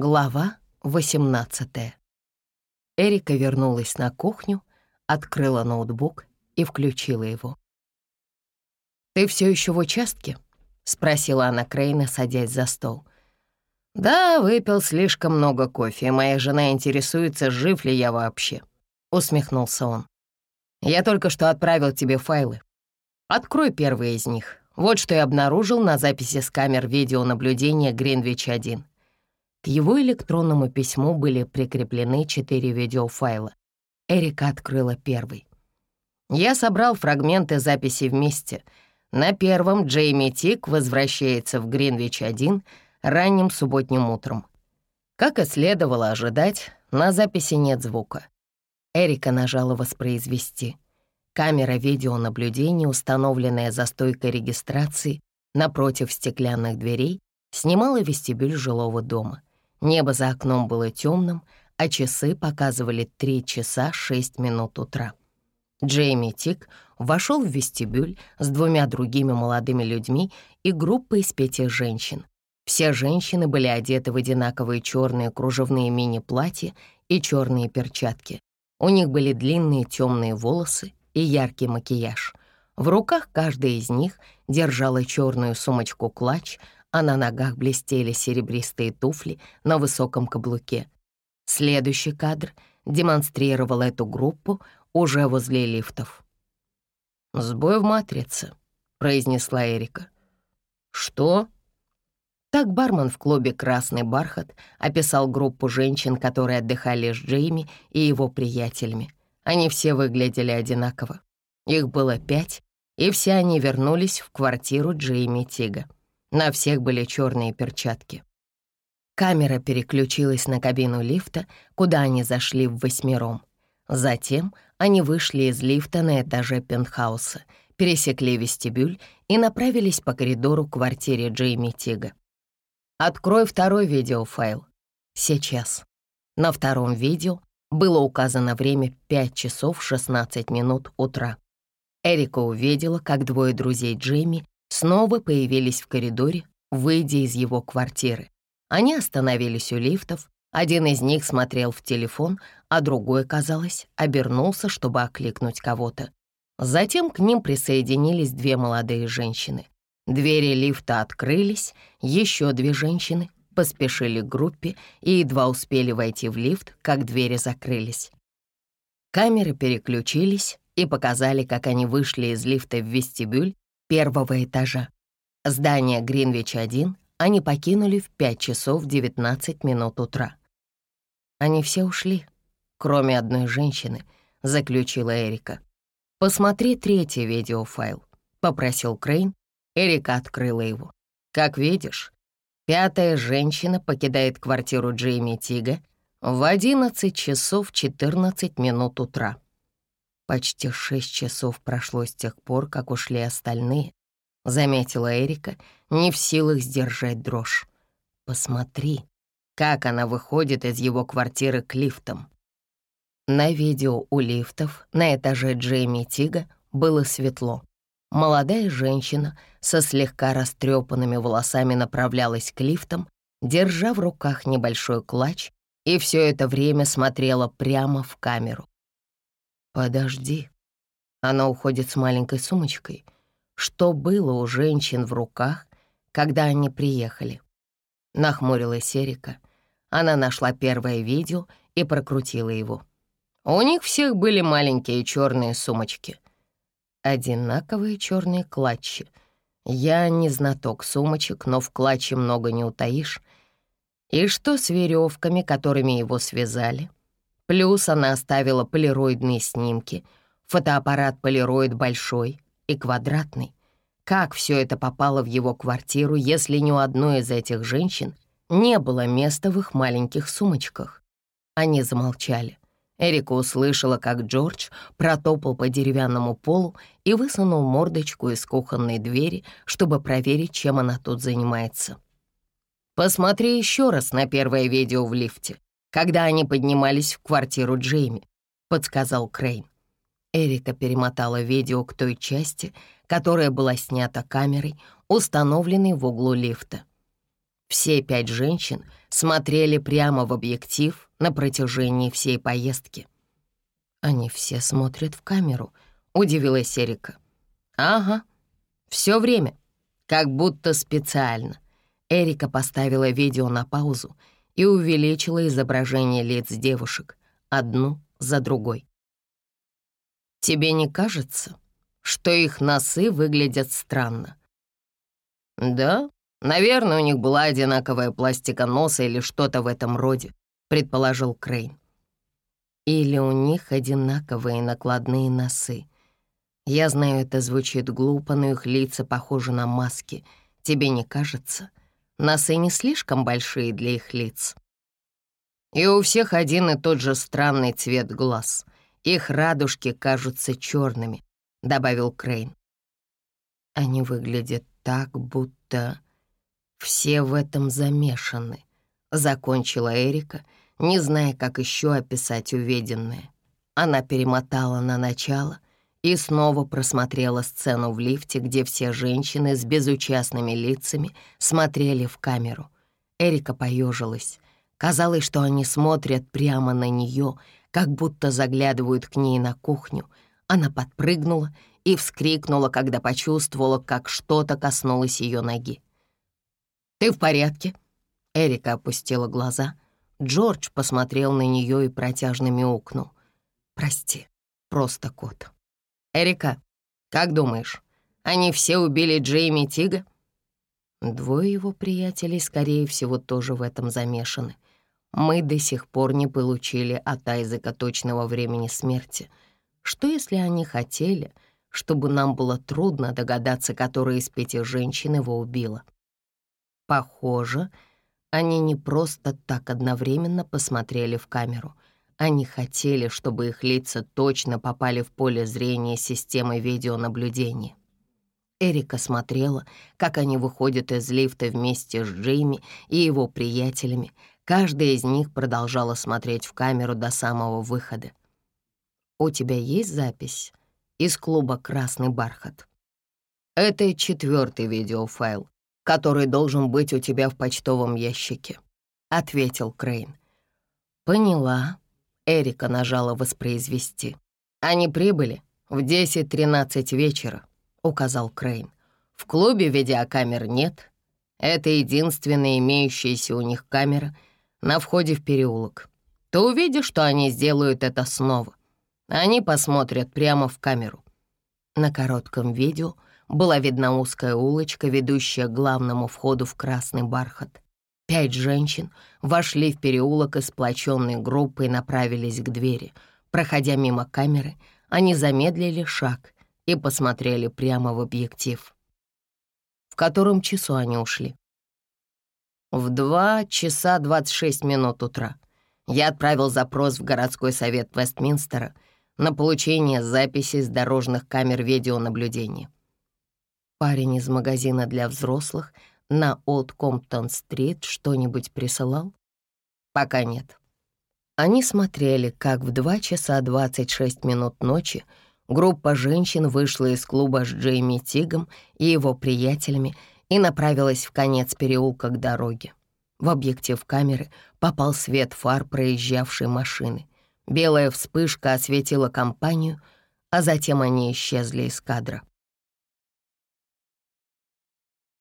Глава 18 Эрика вернулась на кухню, открыла ноутбук и включила его. «Ты все еще в участке?» — спросила она Крейна, садясь за стол. «Да, выпил слишком много кофе, моя жена интересуется, жив ли я вообще», — усмехнулся он. «Я только что отправил тебе файлы. Открой первый из них. Вот что я обнаружил на записи с камер видеонаблюдения Гринвич-1. Его электронному письму были прикреплены четыре видеофайла. Эрика открыла первый. Я собрал фрагменты записи вместе. На первом Джейми Тик возвращается в Гринвич-1 ранним субботним утром. Как и следовало ожидать, на записи нет звука. Эрика нажала «Воспроизвести». Камера видеонаблюдения, установленная за стойкой регистрации напротив стеклянных дверей, снимала вестибюль жилого дома. Небо за окном было темным, а часы показывали 3 часа 6 минут утра. Джейми Тик вошел в вестибюль с двумя другими молодыми людьми и группой из пяти женщин. Все женщины были одеты в одинаковые черные кружевные мини-платья и черные перчатки. У них были длинные темные волосы и яркий макияж. В руках каждая из них держала черную сумочку-клатч, а на ногах блестели серебристые туфли на высоком каблуке. Следующий кадр демонстрировал эту группу уже возле лифтов. «Сбой в матрице», — произнесла Эрика. «Что?» Так бармен в клубе «Красный бархат» описал группу женщин, которые отдыхали с Джейми и его приятелями. Они все выглядели одинаково. Их было пять, и все они вернулись в квартиру Джейми Тига. На всех были черные перчатки. Камера переключилась на кабину лифта, куда они зашли в восьмером. Затем они вышли из лифта на этаже пентхауса, пересекли вестибюль и направились по коридору к квартире Джейми Тига. «Открой второй видеофайл. Сейчас». На втором видео было указано время 5 часов 16 минут утра. Эрика увидела, как двое друзей Джейми снова появились в коридоре, выйдя из его квартиры. Они остановились у лифтов, один из них смотрел в телефон, а другой, казалось, обернулся, чтобы окликнуть кого-то. Затем к ним присоединились две молодые женщины. Двери лифта открылись, еще две женщины поспешили к группе и едва успели войти в лифт, как двери закрылись. Камеры переключились и показали, как они вышли из лифта в вестибюль первого этажа. Здание Гринвич-1 они покинули в 5 часов 19 минут утра. Они все ушли, кроме одной женщины, заключила Эрика. «Посмотри третий видеофайл», — попросил Крейн. Эрика открыла его. «Как видишь, пятая женщина покидает квартиру Джейми Тига в 11 часов 14 минут утра. Почти шесть часов прошло с тех пор, как ушли остальные, заметила Эрика, не в силах сдержать дрожь. Посмотри, как она выходит из его квартиры к лифтам. На видео у лифтов на этаже Джейми Тига было светло. Молодая женщина со слегка растрепанными волосами направлялась к лифтам, держа в руках небольшой клатч, и все это время смотрела прямо в камеру. Подожди. Она уходит с маленькой сумочкой. Что было у женщин в руках, когда они приехали? Нахмурилась Эрика. Она нашла первое видео и прокрутила его. У них всех были маленькие черные сумочки. Одинаковые черные клатчи. Я не знаток сумочек, но в клатче много не утаишь. И что с веревками, которыми его связали? Плюс она оставила полироидные снимки, фотоаппарат полироид большой и квадратный. Как все это попало в его квартиру, если ни у одной из этих женщин не было места в их маленьких сумочках? Они замолчали. Эрика услышала, как Джордж протопал по деревянному полу и высунул мордочку из кухонной двери, чтобы проверить, чем она тут занимается. «Посмотри еще раз на первое видео в лифте», когда они поднимались в квартиру Джейми», — подсказал Крейн. Эрика перемотала видео к той части, которая была снята камерой, установленной в углу лифта. Все пять женщин смотрели прямо в объектив на протяжении всей поездки. «Они все смотрят в камеру», — удивилась Эрика. «Ага, все время, как будто специально». Эрика поставила видео на паузу и увеличила изображение лиц девушек, одну за другой. «Тебе не кажется, что их носы выглядят странно?» «Да, наверное, у них была одинаковая пластика носа или что-то в этом роде», предположил Крейн. «Или у них одинаковые накладные носы. Я знаю, это звучит глупо, но их лица похожи на маски. Тебе не кажется?» Носы не слишком большие для их лиц. И у всех один и тот же странный цвет глаз. Их радужки кажутся черными, добавил Крейн. Они выглядят так, будто все в этом замешаны, закончила Эрика, не зная, как еще описать увиденное. Она перемотала на начало и снова просмотрела сцену в лифте, где все женщины с безучастными лицами смотрели в камеру. Эрика поежилась. Казалось, что они смотрят прямо на нее, как будто заглядывают к ней на кухню. Она подпрыгнула и вскрикнула, когда почувствовала, как что-то коснулось ее ноги. «Ты в порядке?» Эрика опустила глаза. Джордж посмотрел на нее и протяжно мяукнул. «Прости, просто кот». «Эрика, как думаешь, они все убили Джейми Тига?» Двое его приятелей, скорее всего, тоже в этом замешаны. Мы до сих пор не получили от Айзека точного времени смерти. Что, если они хотели, чтобы нам было трудно догадаться, которая из пяти женщин его убила? Похоже, они не просто так одновременно посмотрели в камеру — они хотели, чтобы их лица точно попали в поле зрения системы видеонаблюдения. Эрика смотрела, как они выходят из лифта вместе с Джейми и его приятелями. Каждая из них продолжала смотреть в камеру до самого выхода. «У тебя есть запись из клуба «Красный бархат»?» Это четвертый видеофайл, который должен быть у тебя в почтовом ящике», — ответил Крейн. «Поняла», Эрика нажала «Воспроизвести». «Они прибыли в 10.13 вечера», — указал Крейн. «В клубе видеокамер нет. Это единственная имеющаяся у них камера на входе в переулок. Ты увидишь, что они сделают это снова. Они посмотрят прямо в камеру». На коротком видео была видна узкая улочка, ведущая к главному входу в красный бархат. Пять женщин вошли в переулок и сплоченной группой направились к двери. Проходя мимо камеры, они замедлили шаг и посмотрели прямо в объектив. В котором часу они ушли? В два часа двадцать шесть минут утра. Я отправил запрос в городской совет Вестминстера на получение записей с дорожных камер видеонаблюдения. Парень из магазина для взрослых — на Олд Комптон-стрит что-нибудь присылал? Пока нет. Они смотрели, как в 2 часа 26 минут ночи группа женщин вышла из клуба с Джейми Тигом и его приятелями и направилась в конец переулка к дороге. В объектив камеры попал свет фар проезжавшей машины. Белая вспышка осветила компанию, а затем они исчезли из кадра.